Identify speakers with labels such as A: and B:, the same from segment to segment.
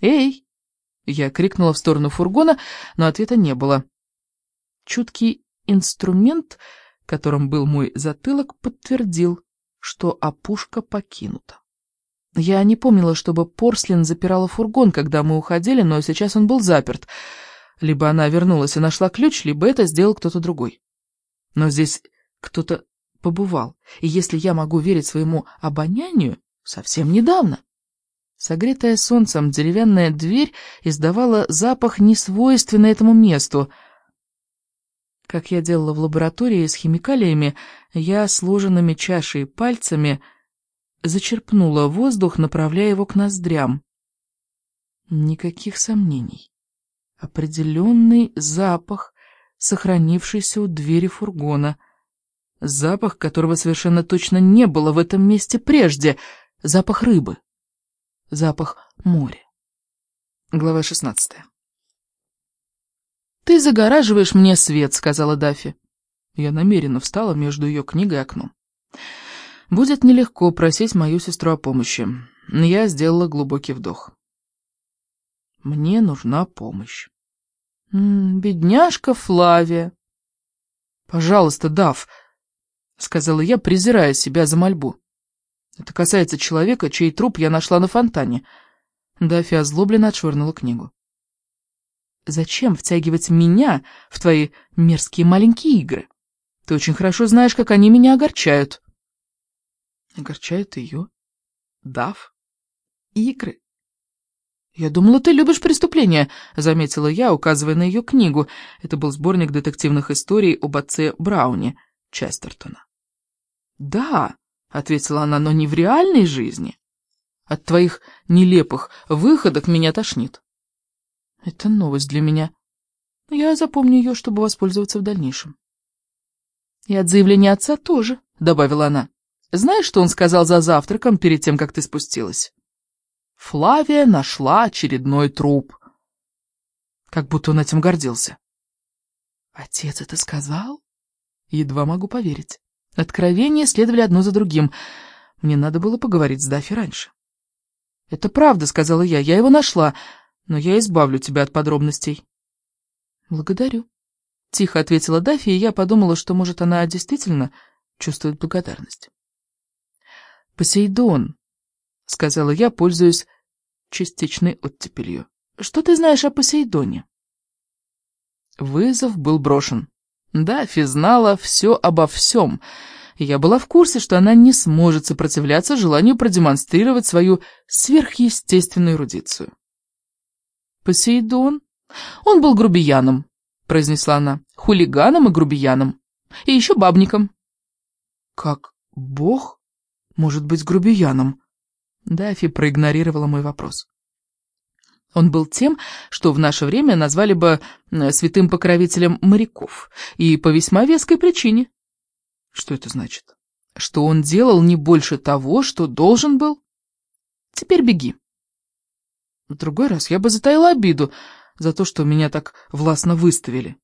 A: «Эй!» Я крикнула в сторону фургона, но ответа не было. Чуткий инструмент, которым был мой затылок, подтвердил, что опушка покинута. Я не помнила, чтобы Порслин запирала фургон, когда мы уходили, но сейчас он был заперт. Либо она вернулась и нашла ключ, либо это сделал кто-то другой. Но здесь кто-то побывал, и если я могу верить своему обонянию, совсем недавно. Согретая солнцем деревянная дверь издавала запах, несвойственный этому месту. Как я делала в лаборатории с химикалиями, я сложенными чашей пальцами зачерпнула воздух, направляя его к ноздрям. Никаких сомнений. Определенный запах, сохранившийся у двери фургона. Запах, которого совершенно точно не было в этом месте прежде. Запах рыбы запах моря. Глава шестнадцатая. «Ты загораживаешь мне свет», — сказала Даффи. Я намеренно встала между ее книгой и окном. Будет нелегко просить мою сестру о помощи. Я сделала глубокий вдох. Мне нужна помощь. Бедняжка Флавия. Пожалуйста, Дав, сказала я, презирая себя за мольбу. Это касается человека, чей труп я нашла на фонтане. Даффи озлобленно отшвырнула книгу. Зачем втягивать меня в твои мерзкие маленькие игры? Ты очень хорошо знаешь, как они меня огорчают. Огорчают ее? Дав? Игры? «Я думала, ты любишь преступления», — заметила я, указывая на ее книгу. Это был сборник детективных историй об отце Брауне, Честертона. «Да», — ответила она, — но не в реальной жизни. От твоих нелепых выходок меня тошнит. Это новость для меня. Я запомню ее, чтобы воспользоваться в дальнейшем. И от заявления отца тоже, — добавила она. Знаешь, что он сказал за завтраком перед тем, как ты спустилась? Флавия нашла очередной труп. Как будто он этим гордился. Отец это сказал? Едва могу поверить. Откровения следовали одно за другим. Мне надо было поговорить с Даффи раньше. «Это правда», — сказала я, — «я его нашла, но я избавлю тебя от подробностей». «Благодарю», — тихо ответила Даффи, и я подумала, что, может, она действительно чувствует благодарность. «Посейдон», — сказала я, пользуясь частичной оттепелью. «Что ты знаешь о Посейдоне?» Вызов был брошен. Даффи знала все обо всем, я была в курсе, что она не сможет сопротивляться желанию продемонстрировать свою сверхъестественную эрудицию. «Посейдон? Он был грубияном», — произнесла она, — «хулиганом и грубияном, и еще бабником». «Как бог может быть грубияном?» Даффи проигнорировала мой вопрос. Он был тем, что в наше время назвали бы святым покровителем моряков, и по весьма веской причине. Что это значит? Что он делал не больше того, что должен был? Теперь беги. В другой раз я бы затаила обиду за то, что меня так властно выставили.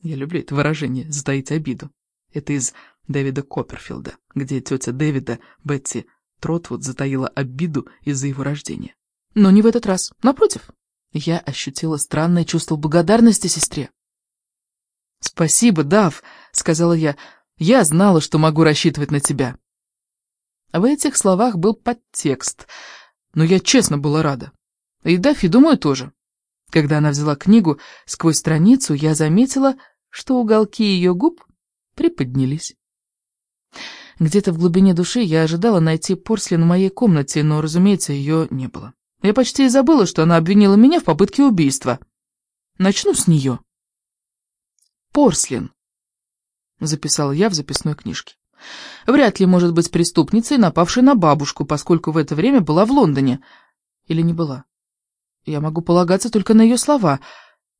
A: Я люблю это выражение «затаить обиду». Это из Дэвида Копперфилда, где тетя Дэвида, Бетти Тротвуд, затаила обиду из-за его рождения. Но не в этот раз. Напротив, я ощутила странное чувство благодарности сестре. «Спасибо, Дав», — сказала я. «Я знала, что могу рассчитывать на тебя». В этих словах был подтекст, но я честно была рада. И Даффи, думаю, тоже. Когда она взяла книгу, сквозь страницу я заметила, что уголки ее губ приподнялись. Где-то в глубине души я ожидала найти Порслин в моей комнате, но, разумеется, ее не было. Я почти и забыла, что она обвинила меня в попытке убийства. Начну с нее. Порслин, записала я в записной книжке. Вряд ли может быть преступницей, напавшей на бабушку, поскольку в это время была в Лондоне. Или не была? Я могу полагаться только на ее слова.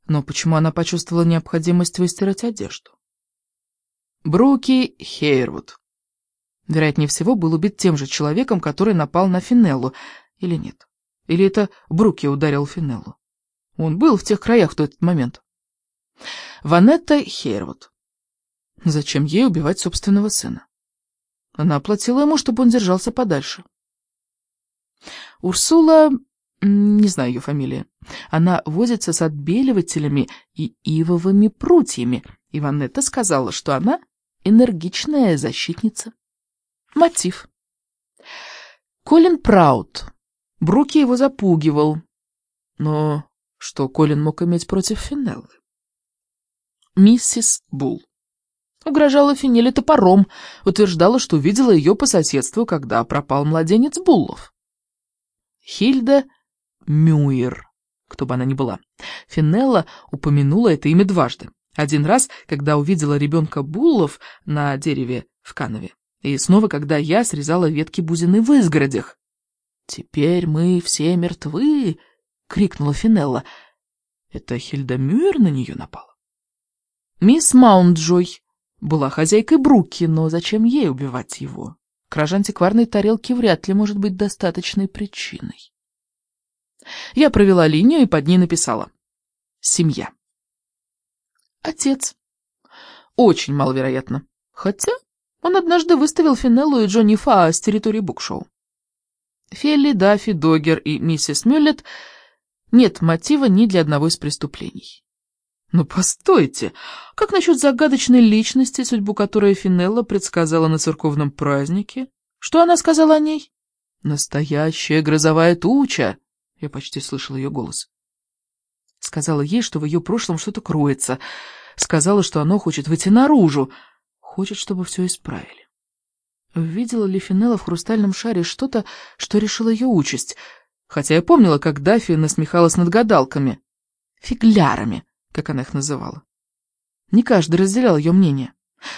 A: Но почему она почувствовала необходимость выстирать одежду? Бруки Хейрвуд. Вероятнее всего, был убит тем же человеком, который напал на Финеллу, или нет? Или это Бруки ударил Финеллу? Он был в тех краях в тот момент. Ванетта Хейрвуд. Зачем ей убивать собственного сына? Она оплатила ему, чтобы он держался подальше. Урсула Не знаю ее фамилии. Она возится с отбеливателями и ивовыми прутьями. И Ванетта сказала, что она энергичная защитница. Мотив. Колин Праут. Бруки его запугивал. Но что Колин мог иметь против Финеллы? Миссис Булл. Угрожала Финелле топором, утверждала, что видела ее по соседству, когда пропал младенец Буллов. Хильда Мюир, кто бы она ни была. Финелла упомянула это имя дважды. Один раз, когда увидела ребенка Буллов на дереве в Канове, и снова, когда я срезала ветки бузины в изгородях. «Теперь мы все мертвы!» — крикнула Финелла. Это Хильда Мюир на нее напала. Мисс Маунтджой была хозяйкой Бруки, но зачем ей убивать его? Кража антикварной тарелки вряд ли может быть достаточной причиной. Я провела линию и под ней написала «Семья». Отец. Очень маловероятно. Хотя он однажды выставил Финеллу и Джонни Фа с территории букшоу. Фелли, Даффи, Догер и миссис Мюллет нет мотива ни для одного из преступлений. Но постойте, как насчет загадочной личности, судьбу которой Финелла предсказала на церковном празднике? Что она сказала о ней? Настоящая грозовая туча. Я почти слышал ее голос. Сказала ей, что в ее прошлом что-то кроется. Сказала, что оно хочет выйти наружу. Хочет, чтобы все исправили. Видела ли Финелла в хрустальном шаре что-то, что решило ее участь? Хотя я помнила, как Даффи насмехалась над гадалками. Фиглярами, как она их называла. Не каждый разделял ее мнение.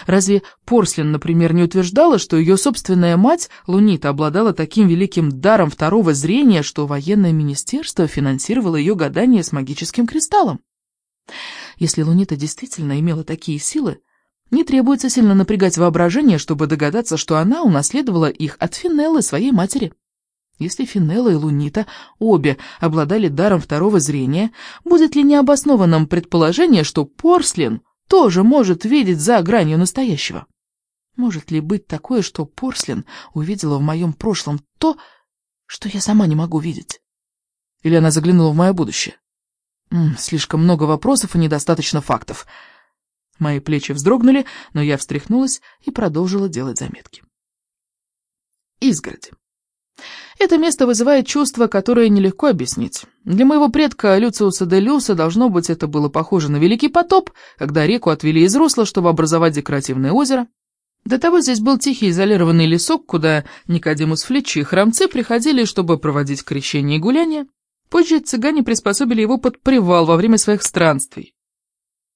A: Разве Порслин, например, не утверждала, что ее собственная мать, Лунита, обладала таким великим даром второго зрения, что военное министерство финансировало ее гадание с магическим кристаллом? Если Лунита действительно имела такие силы, не требуется сильно напрягать воображение, чтобы догадаться, что она унаследовала их от Финеллы, своей матери. Если Финелла и Лунита обе обладали даром второго зрения, будет ли необоснованным предположение, что Порслин тоже может видеть за гранью настоящего? Может ли быть такое, что Порслин увидела в моем прошлом то, что я сама не могу видеть? Или она заглянула в мое будущее? М -м, слишком много вопросов и недостаточно фактов. Мои плечи вздрогнули, но я встряхнулась и продолжила делать заметки. Изгороди. Это место вызывает чувство, которое нелегко объяснить. Для моего предка Люциуса де Люса, должно быть, это было похоже на Великий потоп, когда реку отвели из русла, чтобы образовать декоративное озеро. До того здесь был тихий изолированный лесок, куда Никодимус Флетчи и храмцы приходили, чтобы проводить крещение и гуляния. Позже цыгане приспособили его под привал во время своих странствий.